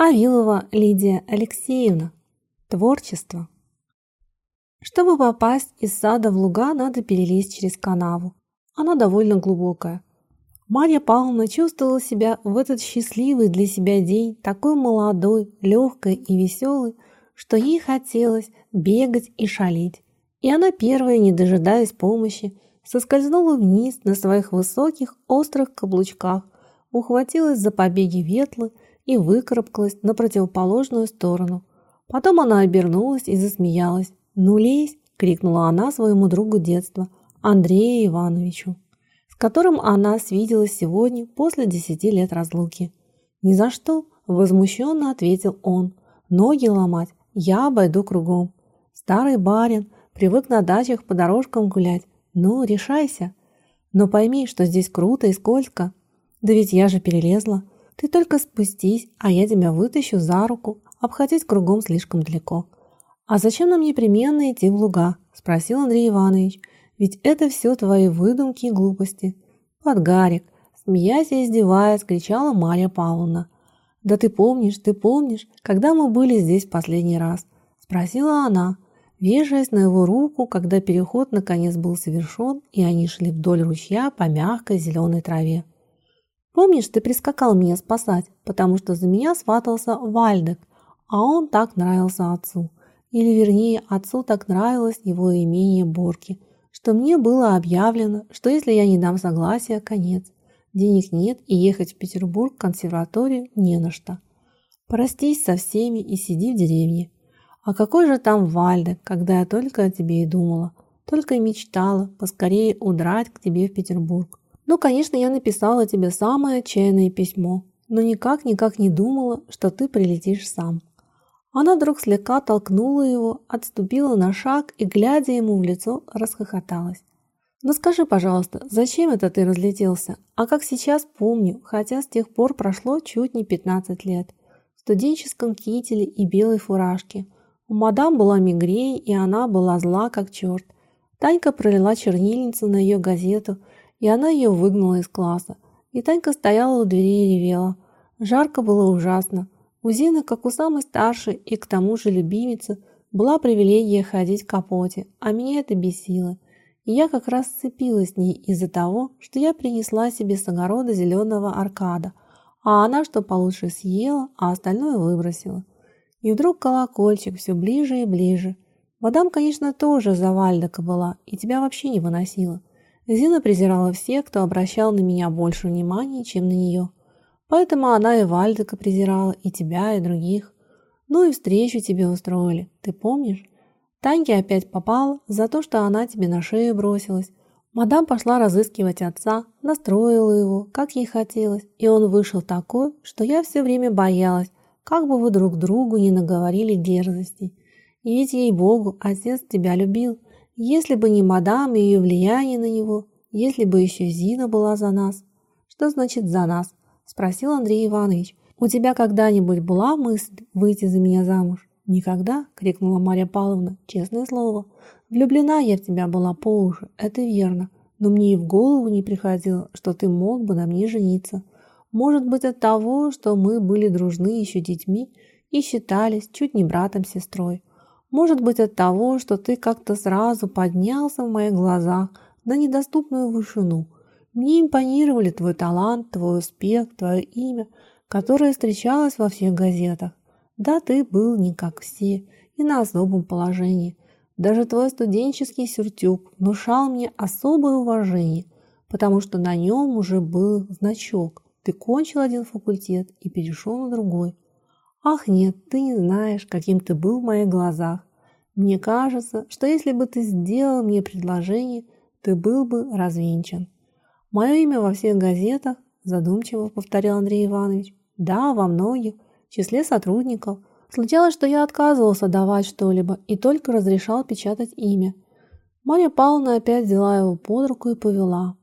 Авилова Лидия Алексеевна. Творчество. Чтобы попасть из сада в луга, надо перелезть через канаву. Она довольно глубокая. Марья Павловна чувствовала себя в этот счастливый для себя день такой молодой, легкой и веселой, что ей хотелось бегать и шалить. И она первая, не дожидаясь помощи, соскользнула вниз на своих высоких острых каблучках, ухватилась за побеги ветлы и выкарабкалась на противоположную сторону. Потом она обернулась и засмеялась. «Ну лезь!» – крикнула она своему другу детства, Андрею Ивановичу, с которым она свиделась сегодня после десяти лет разлуки. «Ни за что!» – возмущенно ответил он. «Ноги ломать я обойду кругом. Старый барин привык на дачах по дорожкам гулять. Ну, решайся. Но пойми, что здесь круто и скользко. Да ведь я же перелезла. Ты только спустись, а я тебя вытащу за руку. Обходить кругом слишком далеко. А зачем нам непременно идти в луга? Спросил Андрей Иванович. Ведь это все твои выдумки и глупости. Подгарик, смеясь и издеваясь, кричала Марья Павловна. «Да ты помнишь, ты помнишь, когда мы были здесь последний раз?» Спросила она, вешаясь на его руку, когда переход наконец был совершен, и они шли вдоль ручья по мягкой зеленой траве. Помнишь, ты прискакал меня спасать, потому что за меня сватался Вальдек, а он так нравился отцу. Или вернее, отцу так нравилось его имение Борки, что мне было объявлено, что если я не дам согласия, конец. Денег нет и ехать в Петербург в консерваторию не на что. Простись со всеми и сиди в деревне. А какой же там Вальдек, когда я только о тебе и думала, только и мечтала поскорее удрать к тебе в Петербург. Ну, конечно, я написала тебе самое отчаянное письмо, но никак-никак не думала, что ты прилетишь сам. Она вдруг слегка толкнула его, отступила на шаг и, глядя ему в лицо, расхохоталась. «Ну скажи, пожалуйста, зачем это ты разлетелся? А как сейчас помню, хотя с тех пор прошло чуть не 15 лет. В студенческом кителе и белой фуражке. У мадам была мигрень, и она была зла как черт. Танька пролила чернильницу на ее газету – и она ее выгнала из класса. И Танька стояла у двери и ревела. Жарко было ужасно. У Зины, как у самой старшей и к тому же любимицы, была привилегия ходить в капоте, а меня это бесило. И я как раз сцепилась с ней из-за того, что я принесла себе с огорода зеленого аркада, а она что получше съела, а остальное выбросила. И вдруг колокольчик все ближе и ближе. Мадам, конечно, тоже за Вальдека была и тебя вообще не выносила. Зина презирала всех, кто обращал на меня больше внимания, чем на нее. Поэтому она и Вальдека презирала, и тебя, и других. Ну и встречу тебе устроили, ты помнишь? Таньке опять попала за то, что она тебе на шею бросилась. Мадам пошла разыскивать отца, настроила его, как ей хотелось, и он вышел такой, что я все время боялась, как бы вы друг другу не наговорили дерзостей. И ведь, ей-богу, отец тебя любил, если бы не мадам и ее влияние на него, если бы еще Зина была за нас. Что значит «за нас»? Спросил Андрей Иванович. У тебя когда-нибудь была мысль выйти за меня замуж? Никогда, крикнула Марья Павловна, честное слово. Влюблена я в тебя была по уши, это верно. Но мне и в голову не приходило, что ты мог бы на мне жениться. Может быть от того, что мы были дружны еще детьми и считались чуть не братом-сестрой. Может быть от того, что ты как-то сразу поднялся в моих глазах на недоступную вышину. Мне импонировали твой талант, твой успех, твое имя, которое встречалось во всех газетах. Да, ты был не как все и на особом положении. Даже твой студенческий сюртюк внушал мне особое уважение, потому что на нем уже был значок. Ты кончил один факультет и перешел на другой. Ах нет, ты не знаешь, каким ты был в моих глазах. Мне кажется, что если бы ты сделал мне предложение, ты был бы развенчан. Мое имя во всех газетах, задумчиво повторил Андрей Иванович. Да, во многих, в числе сотрудников. Случалось, что я отказывался давать что-либо и только разрешал печатать имя. Марья Павловна опять взяла его под руку и повела.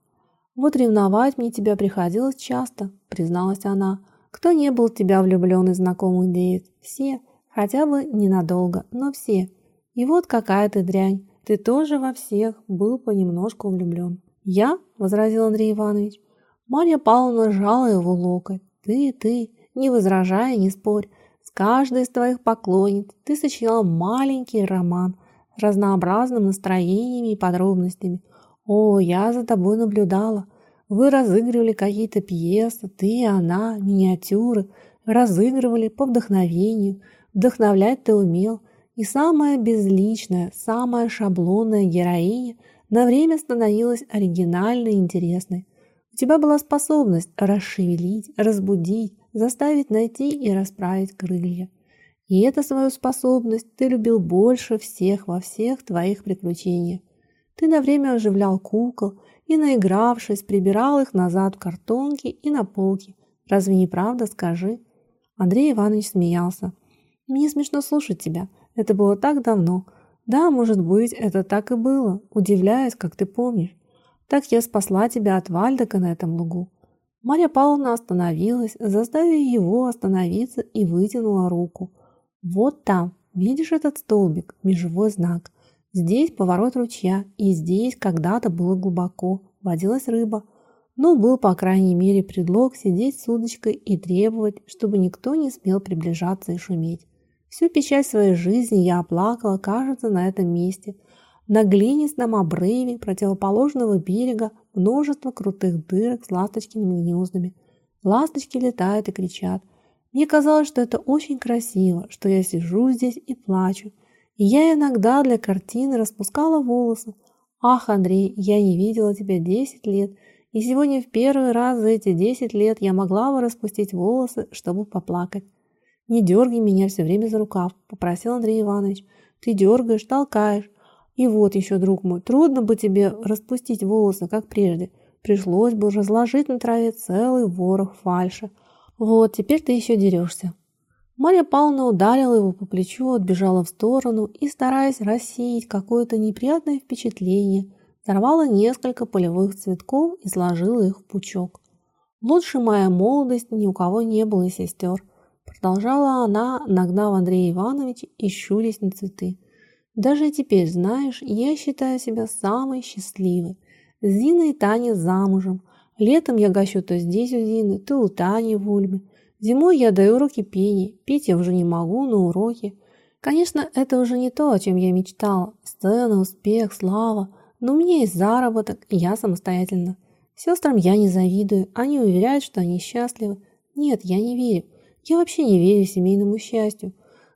«Вот ревновать мне тебя приходилось часто», — призналась она. Кто не был в тебя влюблен из знакомых девиц? Все. Хотя бы ненадолго, но все. И вот какая ты дрянь. Ты тоже во всех был понемножку влюблен. Я? Возразил Андрей Иванович. Марья Павловна сжала его локоть. Ты, ты, не возражай, не спорь. каждой из твоих поклонниц ты сочиняла маленький роман с разнообразным настроениями и подробностями. О, я за тобой наблюдала. Вы разыгрывали какие-то пьесы, ты и она, миниатюры, разыгрывали по вдохновению. Вдохновлять ты умел. И самая безличная, самая шаблонная героиня на время становилась оригинальной и интересной. У тебя была способность расшевелить, разбудить, заставить найти и расправить крылья. И эту свою способность ты любил больше всех во всех твоих приключениях. Ты на время оживлял кукол и, наигравшись, прибирал их назад в картонки и на полки. Разве не правда, скажи? Андрей Иванович смеялся. Мне смешно слушать тебя. Это было так давно. Да, может быть, это так и было. Удивляюсь, как ты помнишь. Так я спасла тебя от Вальдека на этом лугу. Марья Павловна остановилась, заставив его остановиться и вытянула руку. Вот там, видишь этот столбик, межевой знак. Здесь поворот ручья, и здесь когда-то было глубоко, водилась рыба. Но был, по крайней мере, предлог сидеть с удочкой и требовать, чтобы никто не смел приближаться и шуметь. Всю печать своей жизни я оплакала, кажется, на этом месте – на глинистом обрыве противоположного берега множество крутых дырок с ласточкиными гнездами. Ласточки летают и кричат. Мне казалось, что это очень красиво, что я сижу здесь и плачу. Я иногда для картины распускала волосы. Ах, Андрей, я не видела тебя десять лет, и сегодня в первый раз за эти десять лет я могла бы распустить волосы, чтобы поплакать. «Не дергай меня все время за рукав», – попросил Андрей Иванович. «Ты дергаешь, толкаешь. И вот еще, друг мой, трудно бы тебе распустить волосы, как прежде. Пришлось бы разложить на траве целый ворох фальши. Вот, теперь ты еще дерешься. Марья Павловна ударила его по плечу, отбежала в сторону и, стараясь рассеять какое-то неприятное впечатление, сорвала несколько полевых цветков и сложила их в пучок. Лучше моя молодость ни у кого не было сестер. Продолжала она, нагнав Андрея Ивановича и щурясь на цветы. Даже теперь, знаешь, я считаю себя самой счастливой. Зина и Таня замужем. Летом я гощу то здесь у Зины, то у Тани в Ульме. Зимой я даю уроки пения. Петь я уже не могу на уроке. Конечно, это уже не то, о чем я мечтала. Сцена, успех, слава. Но у меня есть заработок, и я самостоятельно. Сестрам я не завидую. Они уверяют, что они счастливы. Нет, я не верю. Я вообще не верю семейному счастью.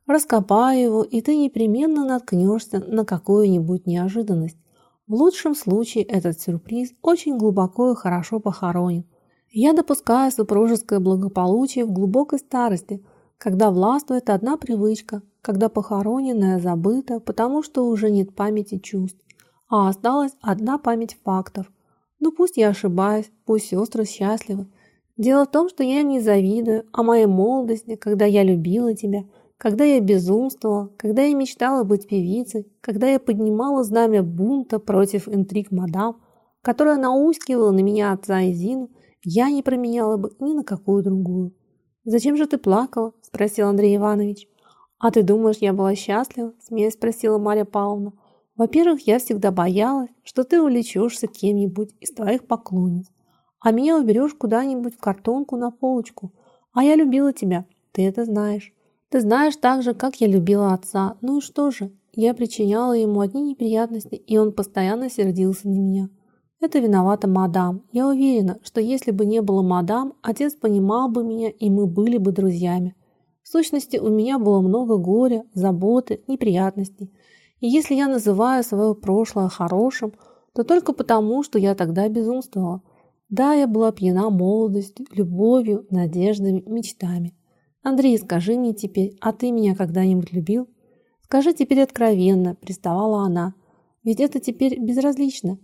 Раскопай его, и ты непременно наткнешься на какую-нибудь неожиданность. В лучшем случае этот сюрприз очень глубоко и хорошо похоронен. Я допускаю супружеское благополучие в глубокой старости, когда властвует одна привычка, когда похороненная забыта, потому что уже нет памяти чувств, а осталась одна память фактов. Ну пусть я ошибаюсь, пусть сестры счастливы. Дело в том, что я не завидую, о моей молодости, когда я любила тебя – когда я безумствовала, когда я мечтала быть певицей, когда я поднимала знамя бунта против интриг мадам, которая наускивала на меня отца и Зину, я не променяла бы ни на какую другую. «Зачем же ты плакала?» – спросил Андрей Иванович. «А ты думаешь, я была счастлива?» – смеясь спросила Марья Павловна. «Во-первых, я всегда боялась, что ты увлечешься кем-нибудь из твоих поклонниц, а меня уберешь куда-нибудь в картонку на полочку. А я любила тебя, ты это знаешь. Ты знаешь так же, как я любила отца. Ну и что же? Я причиняла ему одни неприятности, и он постоянно сердился на меня. Это виновата мадам. Я уверена, что если бы не было мадам, отец понимал бы меня, и мы были бы друзьями. В сущности, у меня было много горя, заботы, неприятностей. И если я называю свое прошлое хорошим, то только потому, что я тогда безумствовала. Да, я была пьяна молодостью, любовью, надеждами, мечтами. Андрей, скажи мне теперь, а ты меня когда-нибудь любил? Скажи теперь откровенно, приставала она. Ведь это теперь безразлично.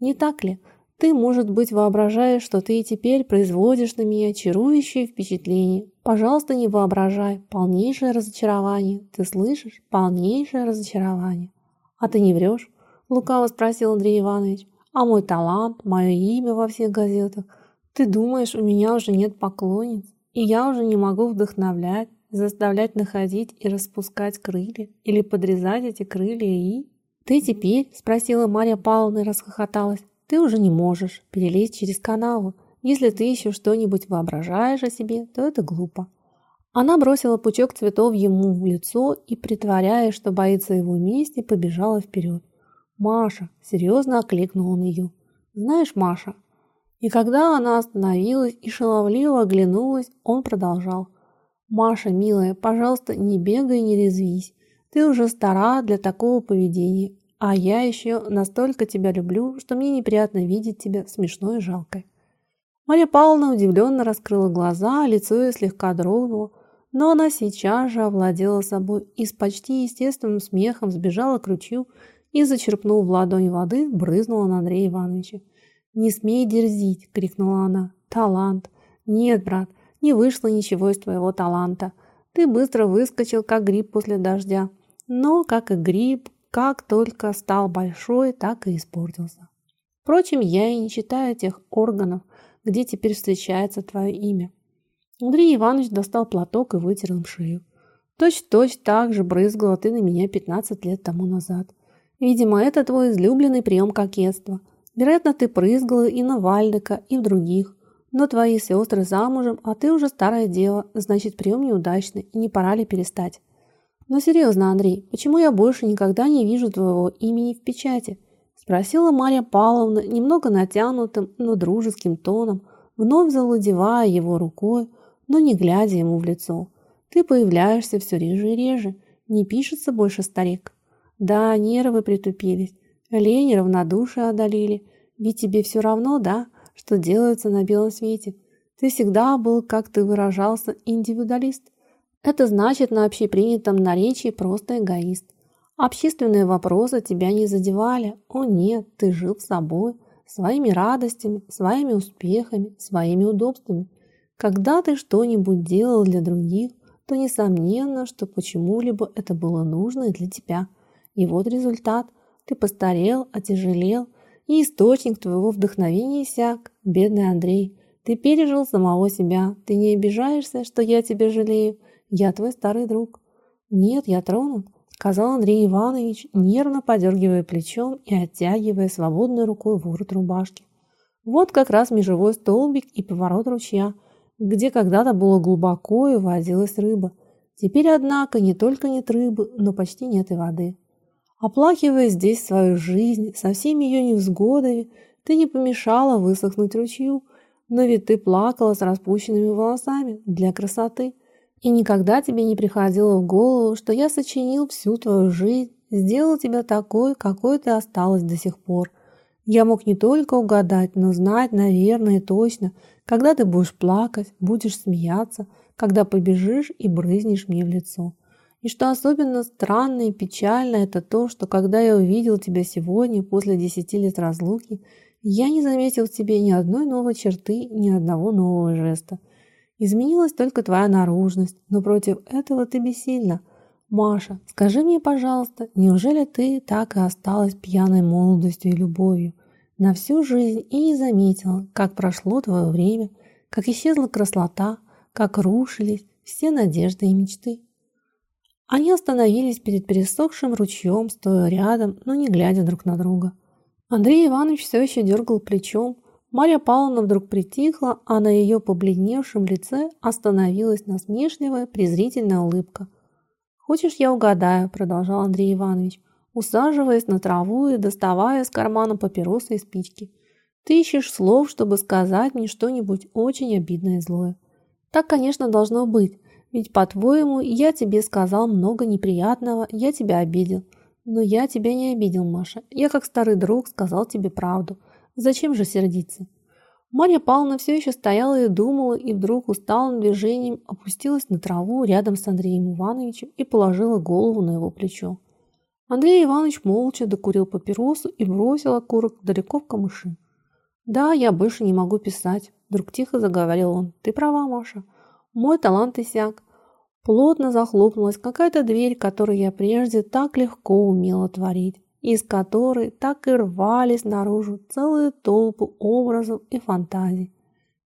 Не так ли? Ты, может быть, воображаешь, что ты и теперь производишь на меня чарующее впечатление. Пожалуйста, не воображай. Полнейшее разочарование. Ты слышишь? Полнейшее разочарование. А ты не врешь? Лукаво спросил Андрей Иванович. А мой талант, мое имя во всех газетах. Ты думаешь, у меня уже нет поклонниц? И я уже не могу вдохновлять, заставлять находить и распускать крылья или подрезать эти крылья и... «Ты теперь?» – спросила Марья Павловна и расхохоталась. «Ты уже не можешь перелезть через канаву. Если ты еще что-нибудь воображаешь о себе, то это глупо». Она бросила пучок цветов ему в лицо и, притворяясь, что боится его мести, побежала вперед. «Маша!» – серьезно окликнул он ее. «Знаешь, Маша?» И когда она остановилась и шаловливо оглянулась, он продолжал. «Маша, милая, пожалуйста, не бегай, не резвись. Ты уже стара для такого поведения, а я еще настолько тебя люблю, что мне неприятно видеть тебя смешной и жалкой». Марья Павловна удивленно раскрыла глаза, а лицо ее слегка дрогнуло, но она сейчас же овладела собой и с почти естественным смехом сбежала к ручью и, зачерпнув в ладонь воды, брызнула на Андрея Ивановича. «Не смей дерзить!» — крикнула она. «Талант!» «Нет, брат, не вышло ничего из твоего таланта. Ты быстро выскочил, как гриб после дождя. Но, как и гриб, как только стал большой, так и испортился. Впрочем, я и не читаю тех органов, где теперь встречается твое имя. Андрей Иванович достал платок и вытер им шею. Точь-точь так же брызгала ты на меня 15 лет тому назад. Видимо, это твой излюбленный прием кокетства. Вероятно, ты прызгала и на Вальдека, и в других. Но твои сестры замужем, а ты уже старая дева, значит, прием неудачный, и не пора ли перестать? Но серьезно, Андрей, почему я больше никогда не вижу твоего имени в печати? Спросила Марья Павловна немного натянутым, но дружеским тоном, вновь завладевая его рукой, но не глядя ему в лицо. Ты появляешься все реже и реже. Не пишется больше старик. Да, нервы притупились. Лень и равнодушие одолели. Ведь тебе все равно, да, что делается на белом свете. Ты всегда был, как ты выражался, индивидуалист. Это значит на общепринятом наречии просто эгоист. Общественные вопросы тебя не задевали. О нет, ты жил собой, своими радостями, своими успехами, своими удобствами. Когда ты что-нибудь делал для других, то несомненно, что почему-либо это было нужно и для тебя. И вот результат. Ты постарел, отяжелел, и источник твоего вдохновения иссяк. Бедный Андрей, ты пережил самого себя. Ты не обижаешься, что я тебя жалею? Я твой старый друг. Нет, я тронут, сказал Андрей Иванович, нервно подергивая плечом и оттягивая свободной рукой ворот рубашки. Вот как раз межевой столбик и поворот ручья – где когда-то было глубоко и водилась рыба. Теперь, однако, не только нет рыбы, но почти нет и воды. Оплакивая здесь свою жизнь со всеми ее невзгодами, ты не помешала высохнуть ручью, но ведь ты плакала с распущенными волосами для красоты. И никогда тебе не приходило в голову, что я сочинил всю твою жизнь, сделал тебя такой, какой ты осталась до сих пор. Я мог не только угадать, но знать, наверное, точно, когда ты будешь плакать, будешь смеяться, когда побежишь и брызнешь мне в лицо. И что особенно странно и печально, это то, что когда я увидел тебя сегодня, после десяти лет разлуки, я не заметил в тебе ни одной новой черты, ни одного нового жеста. Изменилась только твоя наружность, но против этого ты бессильна. Маша, скажи мне, пожалуйста, неужели ты так и осталась пьяной молодостью и любовью? на всю жизнь и не заметила, как прошло твое время, как исчезла красота, как рушились все надежды и мечты. Они остановились перед пересохшим ручьем, стоя рядом, но не глядя друг на друга. Андрей Иванович все еще дергал плечом. Марья Павловна вдруг притихла, а на ее побледневшем лице остановилась насмешливая, презрительная улыбка. «Хочешь, я угадаю?» – продолжал Андрей Иванович усаживаясь на траву и доставая из кармана папиросы и спички. Ты ищешь слов, чтобы сказать мне что-нибудь очень обидное и злое. Так, конечно, должно быть, ведь, по-твоему, я тебе сказал много неприятного, я тебя обидел. Но я тебя не обидел, Маша. Я, как старый друг, сказал тебе правду. Зачем же сердиться? Марья Павловна все еще стояла и думала, и вдруг усталым движением опустилась на траву рядом с Андреем Ивановичем и положила голову на его плечо. Андрей Иванович молча докурил папиросу и бросил окурок далеко в камыши. «Да, я больше не могу писать», – вдруг тихо заговорил он. «Ты права, Маша. Мой талант иссяк. Плотно захлопнулась какая-то дверь, которую я прежде так легко умела творить, из которой так и рвались наружу целые толпы образов и фантазий.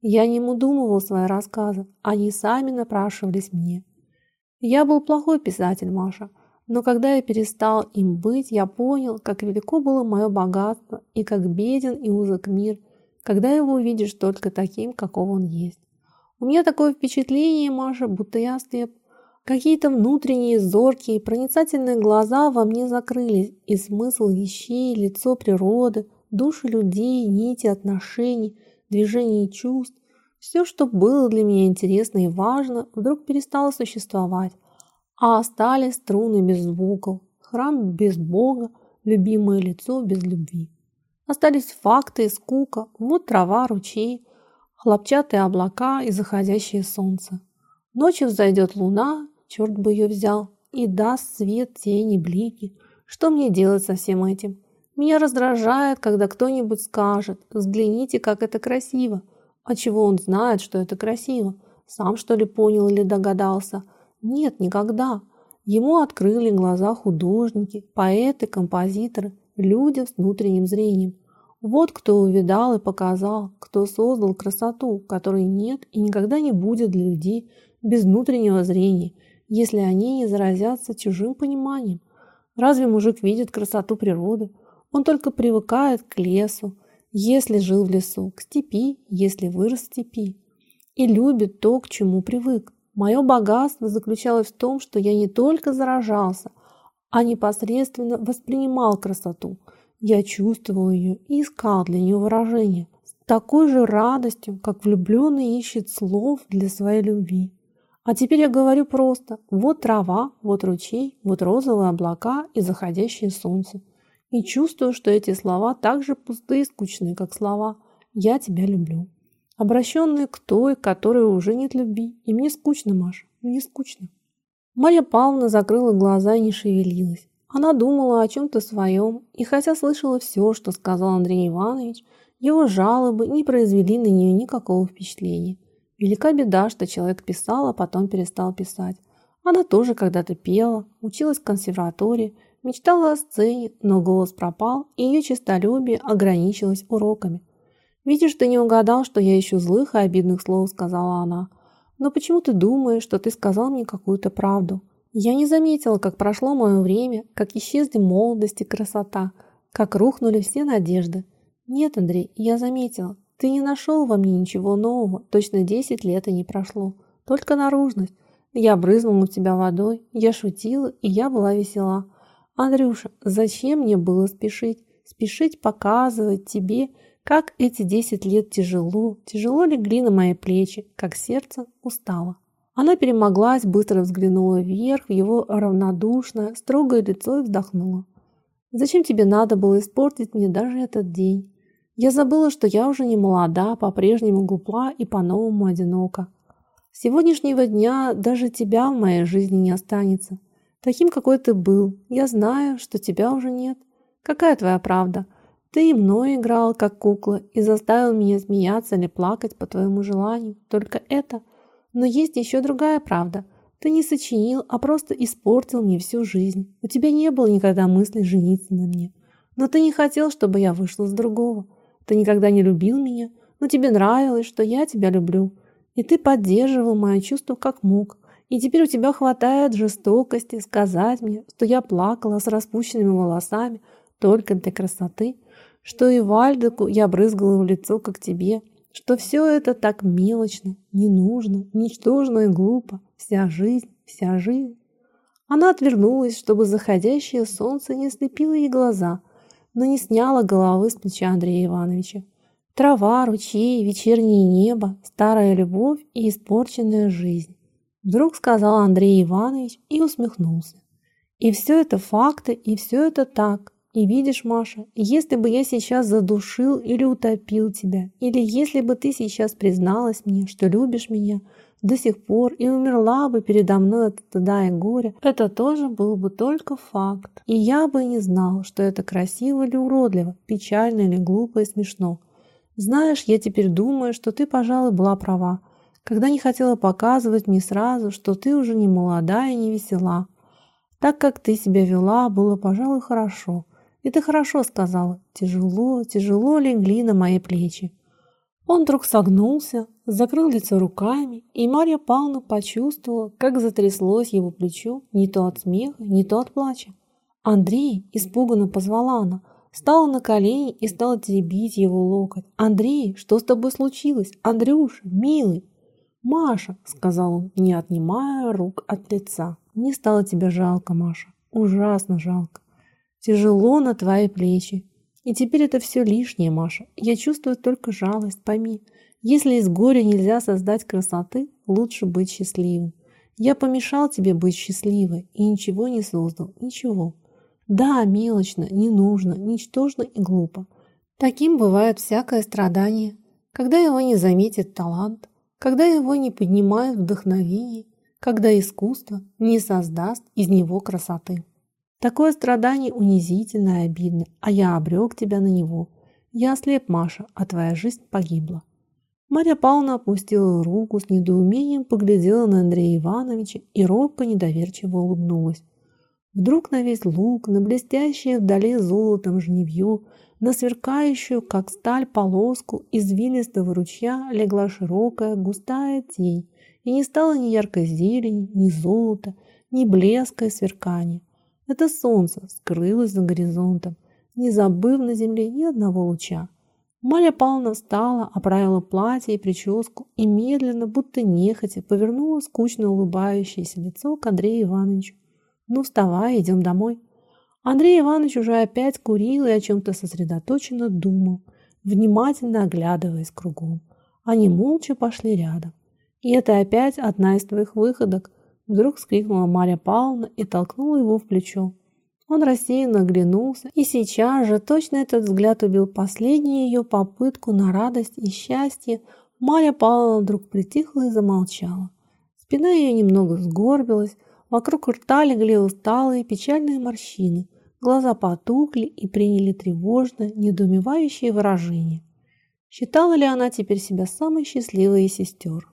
Я не удумывал свои рассказы, они сами напрашивались мне. Я был плохой писатель, Маша, но когда я перестал им быть, я понял, как велико было мое богатство и как беден и узок мир, когда его увидишь только таким, каков он есть. У меня такое впечатление, Маша, будто я слеп. Какие-то внутренние, зоркие, проницательные глаза во мне закрылись, и смысл вещей, лицо природы, души людей, нити отношений, движения чувств, все, что было для меня интересно и важно, вдруг перестало существовать, а остались струны без звуков, храм без Бога, любимое лицо без любви. Остались факты и скука, вот трава, ручей, хлопчатые облака и заходящее солнце. Ночью взойдет луна, черт бы ее взял, и даст свет, тени, блики. Что мне делать со всем этим? Меня раздражает, когда кто-нибудь скажет, взгляните, как это красиво. А чего он знает, что это красиво? Сам что ли понял или догадался? Нет, никогда. Ему открыли глаза художники, поэты, композиторы, люди с внутренним зрением. Вот кто увидал и показал, кто создал красоту, которой нет и никогда не будет для людей без внутреннего зрения – если они не заразятся чужим пониманием. Разве мужик видит красоту природы? Он только привыкает к лесу, если жил в лесу, к степи, если вырос в степи. И любит то, к чему привык. Мое богатство заключалось в том, что я не только заражался, а непосредственно воспринимал красоту. Я чувствовал ее и искал для нее выражение с такой же радостью, как влюбленный ищет слов для своей любви. А теперь я говорю просто. Вот трава, вот ручей, вот розовые облака и заходящее солнце. И чувствую, что эти слова так же пустые и скучные, как слова «я тебя люблю». Обращенные к той, которой уже нет любви. И мне скучно, Маша, мне скучно. Марья Павловна закрыла глаза и не шевелилась. Она думала о чем-то своем, и хотя слышала все, что сказал Андрей Иванович, его жалобы не произвели на нее никакого впечатления. Велика беда, что человек писал, а потом перестал писать. Она тоже когда-то пела, училась в консерватории, мечтала о сцене, но голос пропал, и ее честолюбие ограничилось уроками. «Видишь, ты не угадал, что я ищу злых и обидных слов», — сказала она. «Но почему ты думаешь, что ты сказал мне какую-то правду? Я не заметила, как прошло мое время, как исчезли молодость и красота, как рухнули все надежды. Нет, Андрей, я заметила. Ты не нашел во мне ничего нового, точно десять лет и не прошло. Только наружность. Я брызнула тебя водой, я шутила, и я была весела. Андрюша, зачем мне было спешить? Спешить показывать тебе, как эти десять лет тяжело, тяжело легли на мои плечи, как сердце устало. Она перемоглась, быстро взглянула вверх в его равнодушное, строгое лицо и вздохнула. «Зачем тебе надо было испортить мне даже этот день? Я забыла, что я уже не молода, по-прежнему глупа и по-новому одинока. С сегодняшнего дня даже тебя в моей жизни не останется. Таким, какой ты был. Я знаю, что тебя уже нет. Какая твоя правда? Ты и мной играл, как кукла, и заставил меня смеяться или плакать по твоему желанию. Только это. Но есть еще другая правда. Ты не сочинил, а просто испортил мне всю жизнь. У тебя не было никогда мысли жениться на мне. Но ты не хотел, чтобы я вышла с другого. Ты никогда не любил меня, но тебе нравилось, что я тебя люблю. И ты поддерживал мое чувство как мог. И теперь у тебя хватает жестокости сказать мне, что я плакала с распущенными волосами только для красоты, что и Вальдеку я брызгала в лицо, как тебе, что все это так мелочно, не нужно, ничтожно и глупо, вся жизнь, вся жизнь. Она отвернулась, чтобы заходящее солнце не слепило ей глаза – но не сняла головы с плеча Андрея Ивановича. Трава, ручей, вечернее небо, старая любовь и испорченная жизнь. Вдруг сказал Андрей Иванович и усмехнулся. И все это факты, и все это так. И видишь, Маша, если бы я сейчас задушил или утопил тебя, или если бы ты сейчас призналась мне, что любишь меня, до сих пор и умерла бы передо мной от стыда и горя, это тоже был бы только факт. И я бы не знал, что это красиво или уродливо, печально или глупо и смешно. Знаешь, я теперь думаю, что ты, пожалуй, была права, когда не хотела показывать мне сразу, что ты уже не молода и не весела. Так как ты себя вела, было, пожалуй, хорошо. И ты хорошо сказала. Тяжело, тяжело легли на мои плечи. Он вдруг согнулся, закрыл лицо руками, и Марья Павловна почувствовала, как затряслось его плечо не то от смеха, не то от плача. «Андрей!» – испуганно позвала она, стала на колени и стала теребить его локоть. «Андрей, что с тобой случилось? Андрюша, милый!» «Маша», — сказал он, не отнимая рук от лица, — «мне стало тебя жалко, Маша, ужасно жалко. Тяжело на твои плечи. И теперь это все лишнее, Маша. Я чувствую только жалость, пойми. Если из горя нельзя создать красоты, лучше быть счастливым. Я помешал тебе быть счастливой и ничего не создал, ничего. Да, мелочно, не нужно, ничтожно и глупо. Таким бывает всякое страдание, когда его не заметит талант, когда его не поднимает вдохновение, когда искусство не создаст из него красоты. Такое страдание унизительно и обидно, а я обрек тебя на него. Я ослеп, Маша, а твоя жизнь погибла. Марья Павловна опустила руку с недоумением, поглядела на Андрея Ивановича и робко недоверчиво улыбнулась. Вдруг на весь луг, на блестящее вдали золотом жневье, на сверкающую, как сталь, полоску извилистого ручья легла широкая, густая тень, и не стало ни яркой зелени, ни золота, ни блеска и сверкания. Это солнце скрылось за горизонтом, не забыв на земле ни одного луча. Марья Павловна встала, оправила платье и прическу и медленно, будто нехотя, повернула скучно улыбающееся лицо к Андрею Ивановичу. «Ну, вставай, идем домой». Андрей Иванович уже опять курил и о чем-то сосредоточенно думал, внимательно оглядываясь кругом. Они молча пошли рядом. «И это опять одна из твоих выходок», Вдруг вскрикнула Марья Павловна и толкнула его в плечо. Он рассеянно оглянулся, и сейчас же точно этот взгляд убил последнюю ее попытку на радость и счастье. Марья Павловна вдруг притихла и замолчала. Спина ее немного сгорбилась, вокруг рта легли усталые печальные морщины, глаза потухли и приняли тревожное, недоумевающее выражение. Считала ли она теперь себя самой счастливой из сестер?